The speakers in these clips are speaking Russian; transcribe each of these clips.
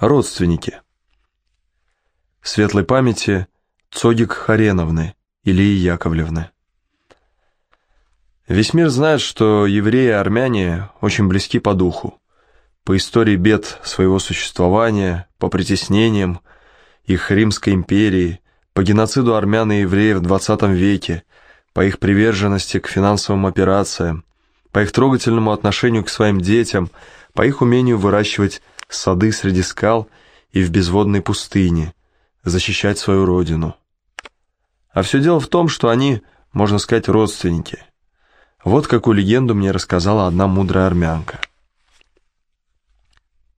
Родственники. Светлой памяти Цогик Хареновны, Ильи Яковлевны. Весь мир знает, что евреи и армяне очень близки по духу. По истории бед своего существования, по притеснениям их Римской империи, по геноциду армян и евреев в XX веке, по их приверженности к финансовым операциям, по их трогательному отношению к своим детям, по их умению выращивать сады среди скал и в безводной пустыне, защищать свою родину. А все дело в том, что они, можно сказать, родственники – вот какую легенду мне рассказала одна мудрая армянка.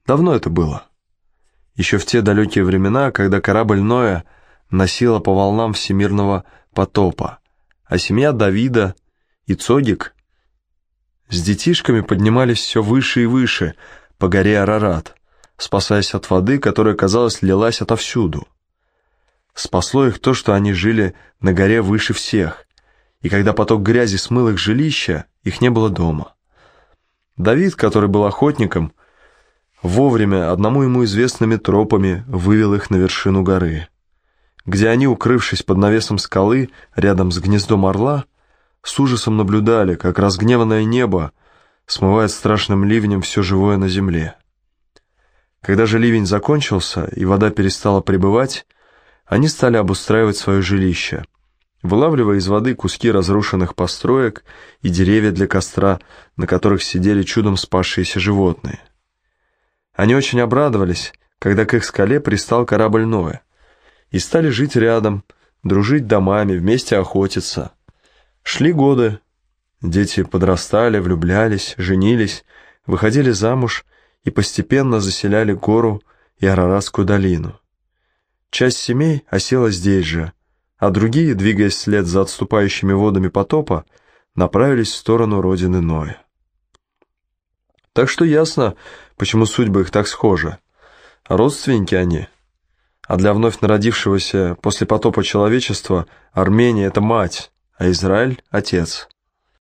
Давно это было. Еще в те далекие времена, когда корабль Ноя носила по волнам всемирного потопа, а семья Давида и Цогик с детишками поднимались все выше и выше по горе Арарат, спасаясь от воды, которая, казалось, лилась отовсюду. Спасло их то, что они жили на горе выше всех, и когда поток грязи смыл их жилища, их не было дома. Давид, который был охотником, вовремя одному ему известными тропами вывел их на вершину горы, где они, укрывшись под навесом скалы рядом с гнездом орла, с ужасом наблюдали, как разгневанное небо смывает страшным ливнем все живое на земле. Когда же ливень закончился и вода перестала пребывать, они стали обустраивать свое жилище – вылавливая из воды куски разрушенных построек и деревья для костра, на которых сидели чудом спасшиеся животные. Они очень обрадовались, когда к их скале пристал корабль Ноя, и стали жить рядом, дружить домами, вместе охотиться. Шли годы, дети подрастали, влюблялись, женились, выходили замуж и постепенно заселяли гору и Араратскую долину. Часть семей осела здесь же, а другие, двигаясь вслед за отступающими водами потопа, направились в сторону родины Ноя. Так что ясно, почему судьбы их так схожи. Родственники они. А для вновь народившегося после потопа человечества Армения – это мать, а Израиль – отец.